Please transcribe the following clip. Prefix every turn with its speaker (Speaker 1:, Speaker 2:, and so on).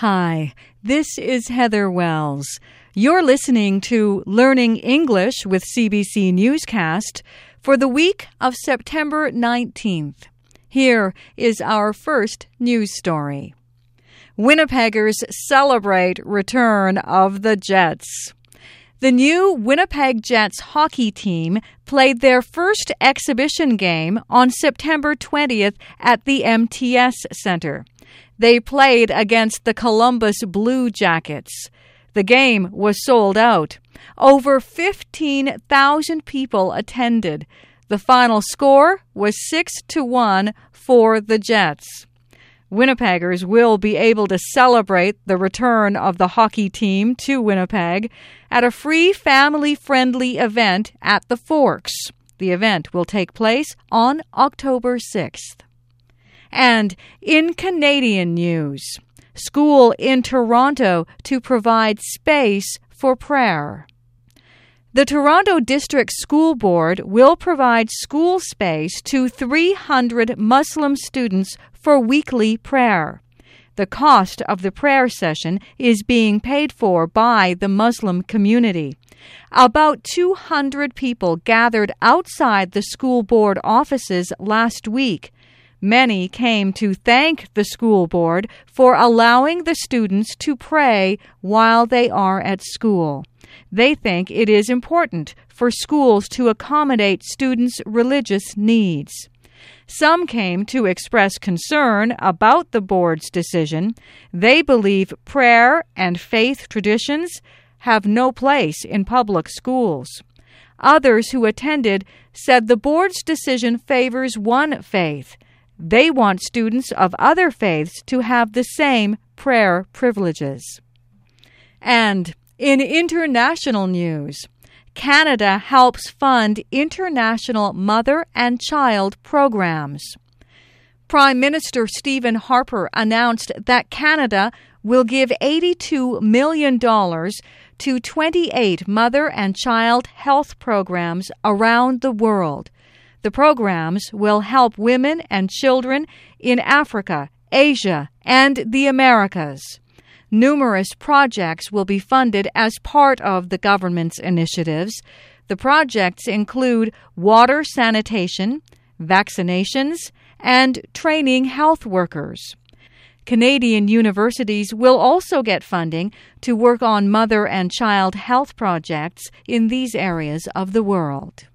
Speaker 1: Hi, this is Heather Wells. You're listening to Learning English with CBC Newscast for the week of September 19th. Here is our first news story. Winnipeggers celebrate return of the Jets. The new Winnipeg Jets hockey team played their first exhibition game on September 20th at the MTS Center. They played against the Columbus Blue Jackets. The game was sold out. Over 15,000 people attended. The final score was 6 to 1 for the Jets. Winnipeggers will be able to celebrate the return of the hockey team to Winnipeg at a free family friendly event at the Forks. The event will take place on October 6th. And in Canadian news, school in Toronto to provide space for prayer. The Toronto District School Board will provide school space to 300 Muslim students for weekly prayer. The cost of the prayer session is being paid for by the Muslim community. About 200 people gathered outside the school board offices last week Many came to thank the school board for allowing the students to pray while they are at school. They think it is important for schools to accommodate students' religious needs. Some came to express concern about the board's decision. They believe prayer and faith traditions have no place in public schools. Others who attended said the board's decision favors one faith they want students of other faiths to have the same prayer privileges. And in international news, Canada helps fund international mother and child programs. Prime Minister Stephen Harper announced that Canada will give $82 million to 28 mother and child health programs around the world the programs will help women and children in Africa, Asia, and the Americas. Numerous projects will be funded as part of the government's initiatives. The projects include water sanitation, vaccinations, and training health workers. Canadian universities will also get funding to work on mother and child health projects in these areas of the world.